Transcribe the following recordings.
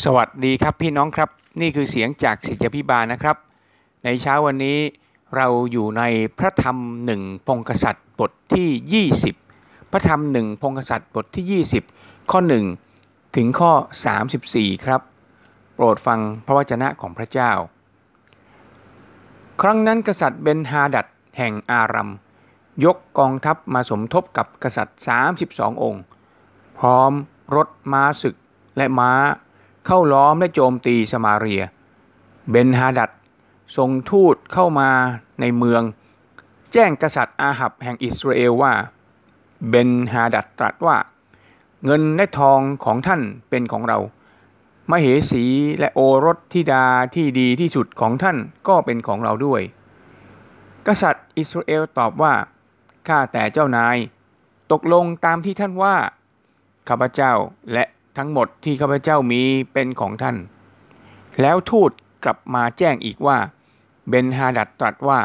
สวัสดีครับพี่น้องครับ นี่คือเสียงจากสิทธิพิบาลนะครับ ในเช้าวันนี้เราอยู่ในพระธรรมหนึ่งพงกษัตริย์บทที่ 20 พระธรรมหนึ่งพงกษัตริย์บทที่ 20 ข้อ 1 ถึงข้อ 34 ครับ โปรดฟังพระวจนะของพระเจ้า ครั้งนั้นกษัตริย์เบนฮาดัดแห่งอารัม ยกกองทัพมาสมทบกับกษัตริย์ 32 องค์ พร้อมรถม้าศึกและม้า เข้าล้อมและโจมตีสมาเรีย เบนฮาดัดส่งทูตเข้ามาในเมือง แจ้งกษัตริย์อาหับแห่งอิสราเอลว่า เบนฮาดัดตรัสว่า เงินและทองของท่านเป็นของเรา มเหสีและโอรสธิดาที่ดีที่สุดของท่านก็เป็นของเราด้วย กษัตริย์อิสราเอลตอบว่าข้าแต่เจ้านาย ตกลงตามที่ท่านว่าข้าพเจ้าและ ทั้งหมดที่ข้าพเจ้ามีเป็นของท่าน แล้วทูตกลับมาแจ้งอีกว่า เบนฮาดัดตรัสว่า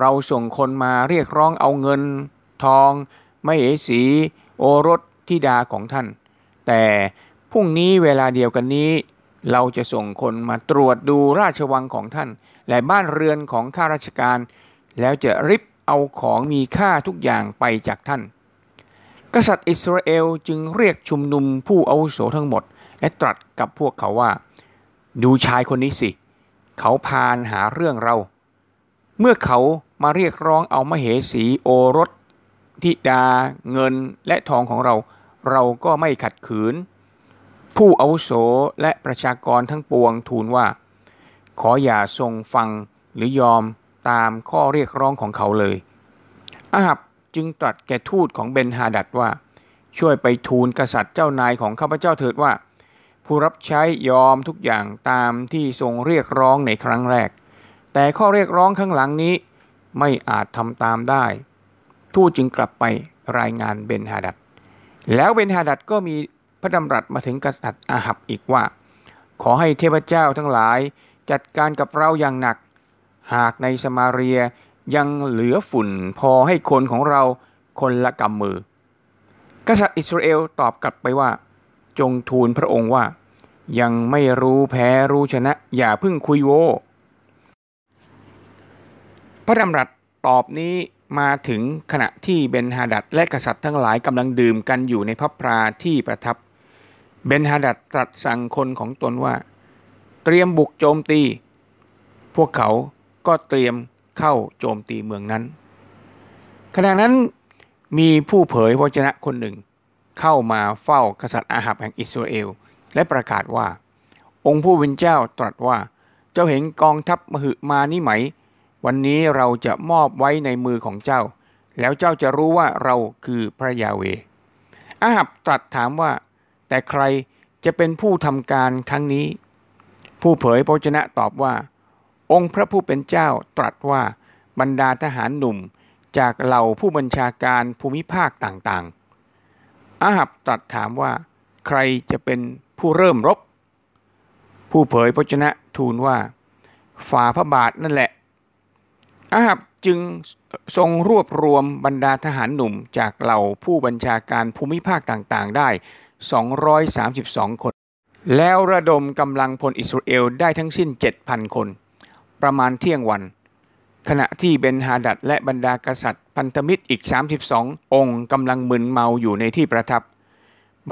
เราส่งคนมาเรียกร้องเอาเงิน ทอง ไม่เอสีโอรสที่ดาของท่าน แต่พรุ่งนี้เวลาเดียวกันนี้ เราจะส่งคนมาตรวจดูราชวังของท่าน และบ้านเรือนของข้าราชการ แล้วจะริบเอาของมีค่าทุกอย่างไปจากท่าน กษัตริย์อิสราเอลจึงเรียกชุมนุมผู้อาวุโสทั้งหมด และตรัสกับพวกเขาว่า ดูชายคนนี้สิ เขาพานหาเรื่องเรา เมื่อเขามาเรียกร้องเอามเหสีโอรสธิดาเงินและทองของเรา เราก็ไม่ขัดขืน ผู้อาวุโสและประชากรทั้งปวงทูลว่า ขออย่าทรงฟังหรือยอมตามข้อเรียกร้องของเขาเลยอาหับ จึงตรัสแก่ทูตของเบนฮาดัดว่า ช่วยไปทูลกษัตริย์เจ้านายของข้าพเจ้าเถิดว่า ผู้รับใช้ยอมทุกอย่างตามที่ทรงเรียกร้องในครั้งแรก แต่ข้อเรียกร้องข้างหลังนี้ไม่อาจทำตามได้ ทูตจึงกลับไปรายงานเบนฮาดัดแล้วเบนฮาดัดก็มีพระดำรัสมาถึงกษัตริย์อาหับอีกว่า ขอให้เทพเจ้าทั้งหลายจัดการกับเราอย่างหนัก หากในสมาเรีย ยังเหลือฝุ่นพอให้คนของเราคนละกำมือ กษัตริย์อิสราเอลตอบกลับไปว่า จงทูลพระองค์ว่า ยังไม่รู้แพ้รู้ชนะ อย่าพึ่งคุยโว พระดำรัสตอบนี้มาถึงขณะที่เบนฮาดัดและกษัตริย์ทั้งหลายกำลังดื่มกันอยู่ในพระปราที่ประทับ เบนฮาดัดตรัสสั่งคนของตนว่า เตรียมบุกโจมตี พวกเขาก็เตรียม เข้าโจมตีเมืองนั้น ขณะนั้นมีผู้เผยพระชนะคนหนึ่ง เข้ามาเฝ้ากษัตริย์อาหับแห่งอิสราเอล และประกาศว่า องค์ผู้เป็นเจ้าตรัสว่า เจ้าเห็นกองทัพมหึมานี่ไหม วันนี้เราจะมอบไว้ในมือของเจ้า แล้วเจ้าจะรู้ว่าเราคือพระยาเว อาหับตรัสถามว่า แต่ใครจะเป็นผู้ทำการครั้งนี้ ผู้เผยพระชนะตอบว่า องค์พระผู้เป็นเจ้าตรัสว่าบรรดาทหารหนุ่มจากเหล่าผู้บัญชาการภูมิภาคต่างๆ อาหับตรัสถามว่า ใครจะเป็นผู้เริ่มรบ ผู้เผยพระชนะทูลว่าฝ่าพระบาทนั่นแหละ อาหับจึงทรงรวบรวมบรรดาทหารหนุ่มจากเหล่าผู้บัญชาการภูมิภาคต่างๆ ได้ 232 คน แล้วระดมกำลังพลอิสราเอลได้ทั้งสิ้น 7,000 คน ประมาณเที่ยงวัน ขณะที่เบนฮาดัดและบรรดากษัตริย์ พันธมิตรอีก 32 องค์กำลังมึนเมาอยู่ในที่ประทับ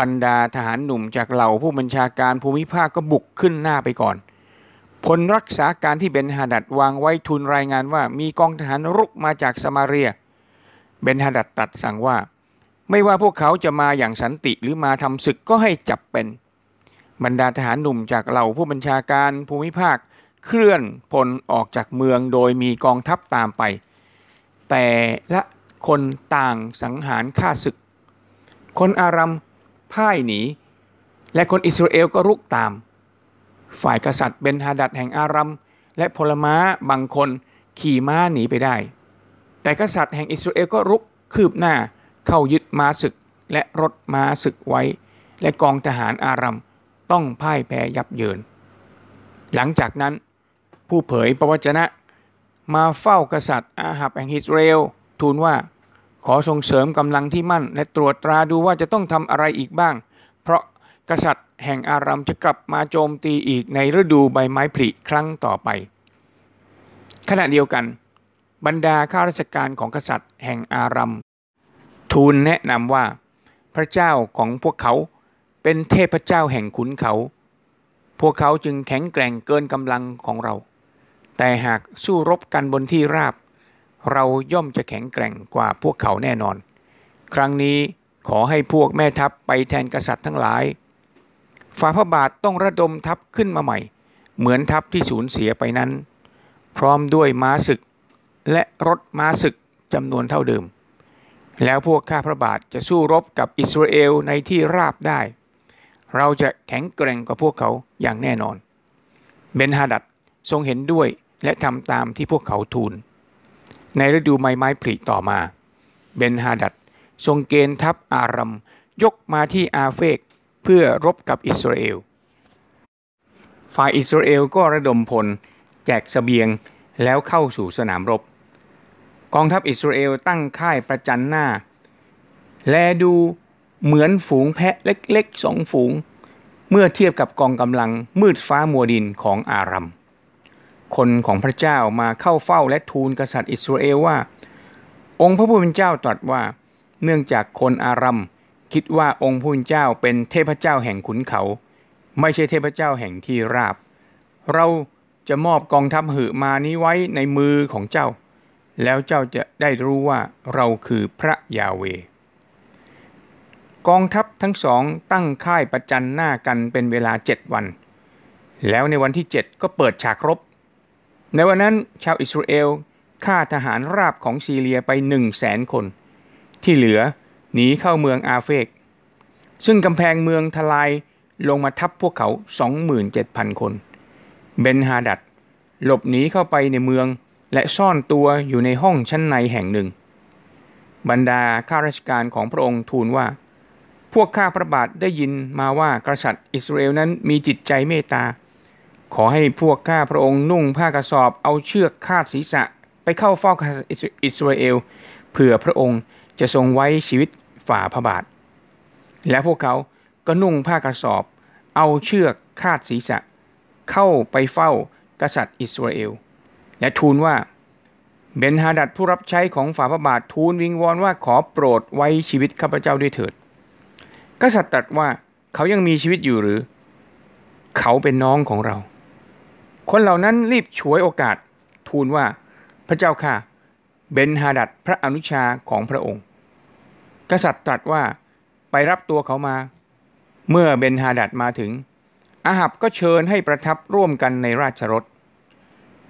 บรรดาทหารหนุ่มจากเหล่าผู้บัญชาการภูมิภาคก็บุกขึ้นหน้าไปก่อนพลรักษาการที่เบนฮาดัดวางไว้ทูลรายงานว่ามีกองทหารรุกมาจากสมาเรีย เบนฮาดัดตรัสสั่งว่า ไม่ว่าพวกเขาจะมาอย่างสันติหรือมาทำศึกก็ให้จับเป็น บรรดาทหารหนุ่มจากเหล่าผู้บัญชาการภูมิภาค เคลื่อนพลออกจากเมืองโดยมีกองทัพตามไป แต่ละคนต่างสังหารฆ่าศึก คนอารัมพ่ายหนี และคนอิสราเอลก็รุกตาม ฝ่ายกษัตริย์เบนฮาดัดแห่งอารัมและพลม้าบางคนขี่ม้าหนีไปได้ แต่กษัตริย์แห่งอิสราเอลก็รุกคืบหน้าเข้ายึดม้าศึกและรถม้าศึกไว้ และกองทหารอารัมต้องพ่ายแพ้ยับเยิน หลังจากนั้น ผู้เผยประวจนะ มาเฝ้ากษัตริย์อาหับแห่งอิสราเอลทูลว่าขอส่งเสริมกำลังที่มั่น และตรวจตราดูว่าจะต้องทำอะไรอีกบ้าง เพราะกษัตริย์แห่งอารัมจะกลับมาโจมตีอีกในฤดูใบไม้ผลิครั้งต่อไป ขณะเดียวกัน บรรดาข้าราชการของกษัตริย์แห่งอารัมทูลแนะนำว่า พระเจ้าของพวกเขาเป็นเทพเจ้าแห่งขุนเขา พวกเขาจึงแข็งแกร่งเกินกำลังของเรา แต่หากสู้รบกันบนที่ราบ เราย่อมจะแข็งแกร่งกว่าพวกเขาแน่นอน ครั้งนี้ขอให้พวกแม่ทัพไปแทนกษัตริย์ทั้งหลายฝ่าพระบาทต้องระดมทัพขึ้นมาใหม่ เหมือนทัพที่สูญเสียไปนั้น พร้อมด้วยม้าศึก และรถม้าศึกจำนวนเท่าเดิม แล้วพวกข้าพระบาทจะสู้รบกับอิสราเอลในที่ราบได้ เราจะแข็งแกร่งกว่าพวกเขาอย่างแน่นอน เบนฮาดัดทรงเห็นด้วย และทำตามที่พวกเขาทูล ในฤดูไม้ไม้ผลิต่อมา เบนฮาดัดทรงเกณฑ์ทัพอารัมยกมาที่อาเฟกเพื่อรบกับอิสราเอล ฝ่ายอิสราเอลก็ระดมพล แจกสเสบียงแล้วเข้าสู่สนามรบ กองทัพอิสราเอลตั้งค่ายประจันหน้า แลดูเหมือนฝูงแพะเล็กๆสองฝูง เมื่อเทียบกับกองกำลังมืดฟ้ามัวดินของอารัม คนของพระเจ้ามาเข้าเฝ้าและทูลกษัตริย์อิสราเอลว่า องค์พระผู้เป็นเจ้าตรัสว่า เนื่องจากคนอารัมคิดว่าองค์ผู้เป็นเจ้าเป็นเทพเจ้าแห่งขุนเขา ไม่ใช่เทพเจ้าแห่งที่ราบ เราจะมอบกองทัพหือมานี้ไว้ในมือของเจ้า แล้วเจ้าจะได้รู้ว่าเราคือพระยาเว กองทัพทั้งสองตั้งค่ายประจันหน้ากันเป็นเวลาเจ็ดวัน แล้วในวันที่เจ็ดก็เปิดฉากรบ ในวันนั้นชาวอิสราเอลฆ่าทหารราบของซีเรียไปหนึ่งแสนคน ที่เหลือหนีเข้าเมืองอาเฟก ซึ่งกำแพงเมืองทลายลงมาทับพวกเขา 27,000 คน เบนฮาดัดหลบหนีเข้าไปในเมืองและซ่อนตัวอยู่ในห้องชั้นในแห่งหนึ่ง บรรดาข้าราชการของพระองค์ทูลว่า พวกข้าพระบาทได้ยินมาว่ากษัตริย์อิสราเอลนั้นมีจิตใจเมตตา ขอให้พวกข้าพระองค์นุ่งผ้ากระสอบเอาเชือกคาดศีรษะไปเข้าเฝ้ากอิสราเอลเผื่อพระองค์จะทรงไว้ชีวิตฝ่าพระบาท และพวกเขาก็นุ่งผ้ากระสอบ เอาเชือกคาดศีรษะ เข้าไปเฝ้ากษัตริย์อิสราเอล และทูลว่าเบนฮาดัดผู้รับใช้ของฝ่าพระบาททูลวิงวอนว่าขอโปรดไว้ชีวิตข้าพเจ้าด้วยเถิด กษัตริย์ตรัสว่าเขายังมีชีวิตอยู่หรือ เขาเป็นน้องของเรา คนเหล่านั้นรีบฉวยโอกาสทูลว่าพระเจ้าค่ะ เบนฮาดัดพระอนุชาของพระองค์ กษัตริย์ตรัสว่าไปรับตัวเขามา เมื่อเบนฮาดัดมาถึง อาหับก็เชิญให้ประทับร่วมกันในราชรถ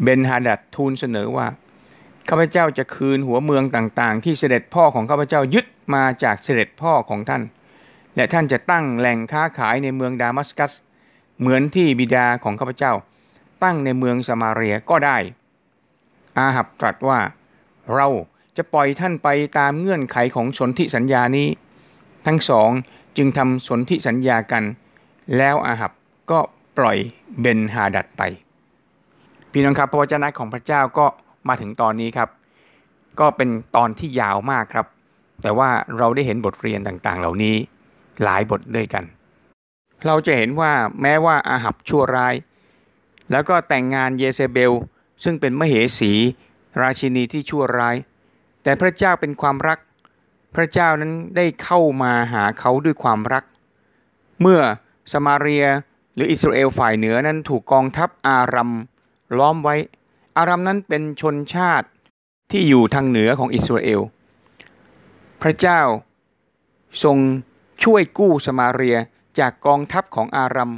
เบนฮาดัดทูลเสนอว่าข้าพเจ้าจะคืนหัวเมืองต่างๆ ที่เสด็จพ่อของข้าพเจ้ายึดมาจากเสด็จพ่อของท่าน และท่านจะตั้งแหล่งค้าขายในเมืองดามัสกัส เหมือนที่บิดาของข้าพเจ้า ตั้งในเมืองสมาเรียก็ได้ อาหับตรัสว่า เราจะปล่อยท่านไปตามเงื่อนไขของสนธิสัญญานี้ ทั้งสองจึงทำสนธิสัญญากัน แล้วอาหับก็ปล่อยเบนฮาดัดไป พี่น้องครับพระวจนะของพระเจ้าก็มาถึงตอนนี้ครับ ก็เป็นตอนที่ยาวมากครับ แต่ว่าเราได้เห็นบทเรียนต่างๆ เหล่านี้หลายบทด้วยกัน เราจะเห็นว่าแม้ว่าอาหับชั่วร้าย แล้วก็แต่งงานเยเซเบล ซึ่งเป็นมเหสี ราชินีที่ชั่วร้าย แต่พระเจ้าเป็นความรัก พระเจ้านั้นได้เข้ามาหาเขาด้วยความรัก เมื่อสมาเรียหรืออิสราเอลฝ่ายเหนือนั้นถูกกองทัพอารัมล้อมไว้ อารัมนั้นเป็นชนชาติที่อยู่ทางเหนือของอิสราเอล พระเจ้าทรงช่วยกู้สมาเรียจากกองทัพของอารัม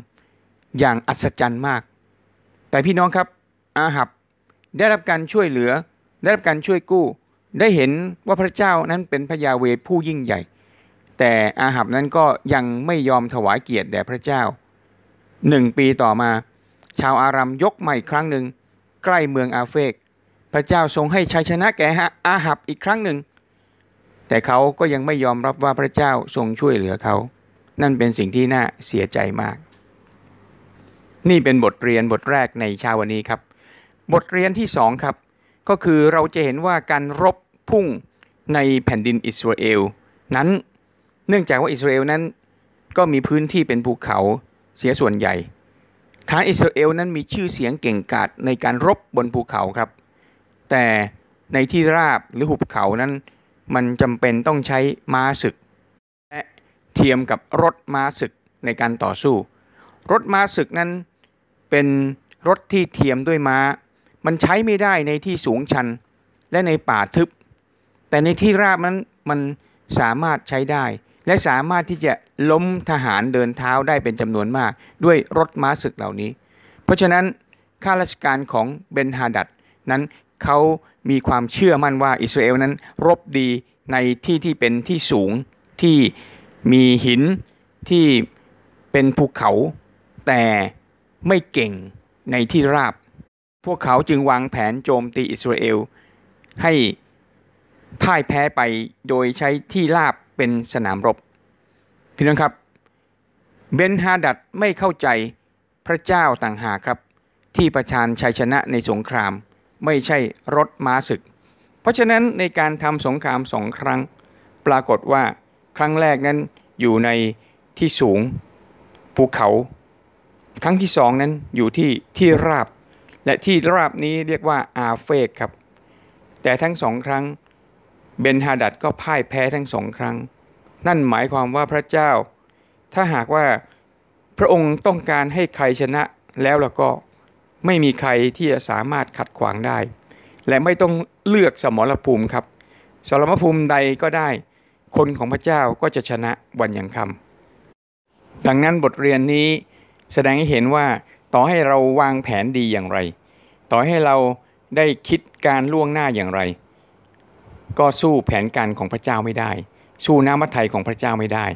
อย่างอัศจรรย์มาก แต่พี่น้องครับอาหับได้รับการช่วยเหลือ ได้รับการช่วยกู้ ได้เห็นว่าพระเจ้านั้นเป็นพระยาเวผู้ยิ่งใหญ่ แต่อาหับนั้นก็ยังไม่ยอมถวายเกียรติแด่พระเจ้าหนึ่งปีต่อมา ชาวอารัมยกใหม่ครั้งหนึ่ง ใกล้เมืองอาเฟก พระเจ้าทรงให้ชัยชนะแก่อาหับอีกครั้งหนึ่ง แต่เขาก็ยังไม่ยอมรับว่าพระเจ้าทรงช่วยเหลือเขา นั่นเป็นสิ่งที่น่าเสียใจมาก นี่เป็นบทเรียนบทแรกในชาวันนี้ครับ บทเรียนที่สองครับ ก็คือเราจะเห็นว่าการรบพุ่งในแผ่นดินอิสราเอลนั้นเนื่องจากว่าอิสราเอลนั้นก็มีพื้นที่เป็นภูเขาเสียส่วนใหญ่ทารอิสราเอลนั้นมีชื่อเสียงเก่งกาจในการรบบนภูเขาครับ แต่ในที่ราบหรือหุบเขานั้น มันจำเป็นต้องใช้ม้าศึก และเทียมกับรถม้าศึกในการต่อสู้ รถม้าศึกนั้น เป็นรถที่เทียมด้วยม้า มันใช้ไม่ได้ในที่สูงชัน และในป่าทึบ แต่ในที่ราบนั้นมันสามารถใช้ได้ และสามารถที่จะล้มทหารเดินเท้าได้เป็นจำนวนมาก ด้วยรถม้าศึกเหล่านี้ เพราะฉะนั้นข้าราชการของเบนฮาดัดนั้นเขามีความเชื่อมั่นว่าอิสราเอลนั้นรบดีในที่ที่เป็นที่สูงที่มีหินที่เป็นภูเขา แต่ ไม่เก่งในที่ราบ พวกเขาจึงวางแผนโจมตีอิสราเอล ให้พ่ายแพ้ไปโดยใช้ที่ราบเป็นสนามรบ พี่น้องครับ เบนฮาดัดไม่เข้าใจพระเจ้าต่างหากครับ ที่ประชานชัยชนะในสงคราม ไม่ใช่รถม้าศึก เพราะฉะนั้นในการทำสงครามสองครั้ง ปรากฏว่าครั้งแรกนั้นอยู่ในที่สูงภูเขา ครั้งที่สองนั้นอยู่ที่ที่ราบ และที่ราบนี้เรียกว่าอาเฟกครับ แต่ทั้งสองครั้งเบนฮาดัดก็พ่ายแพ้ทั้งสองครั้ง นั่นหมายความว่าพระเจ้า ถ้าหากว่าพระองค์ต้องการให้ใครชนะแล้วแล้วก็ไม่มีใครที่จะสามารถขัดขวางได้ และไม่ต้องเลือกสมรภูมิครับ สมรภูมิใดก็ได้ คนของพระเจ้าก็จะชนะวันยังคำดังนั้นบทเรียนนี้ แสดงให้เห็นว่าต่อให้เราวางแผนดีอย่างไร ต่อให้เราได้คิดการล่วงหน้าอย่างไร ก็สู้แผนการของพระเจ้าไม่ได้ สู้น้ำมัทไทยของพระเจ้าไม่ได้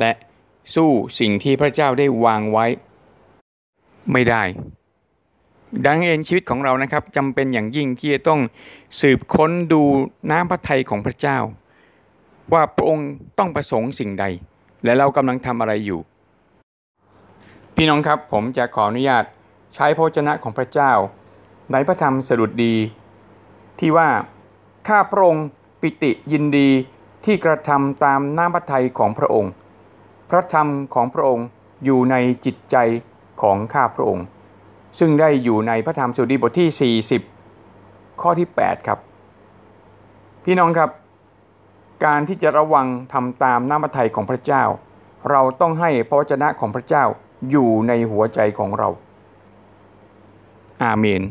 และสู้สิ่งที่พระเจ้าได้วางไว้ ไม่ได้ ดังเองชีวิตของเรานะครับจำเป็นอย่างยิ่งที่จะต้องสืบค้นดูน้ำพระทัยของพระเจ้า ว่าพระองค์ต้องประสงค์สิ่งใด และเรากำลังทำอะไรอยู่ พี่น้องครับผมจะขออนุญาตใช้พระชนะของพระเจ้า ในพระธรรมสดุดดี ที่ว่าข้าพระองค์ปิติยินดีที่กระทำตามน้ำพระทัยของพระองค์ พระธรรมของพระองค์อยู่ในจิตใจของข้าพระองค์ ซึ่งได้อยู่ในพระธรรมสุดีบทที่ 40 ข้อที่ 8 ครับ พี่น้องครับ การที่จะระวังทำตามน้ำพระทัยของพระเจ้า เราต้องให้พระวจนะของพระเจ้า อยู่ในหัวใจของเรา อาเมน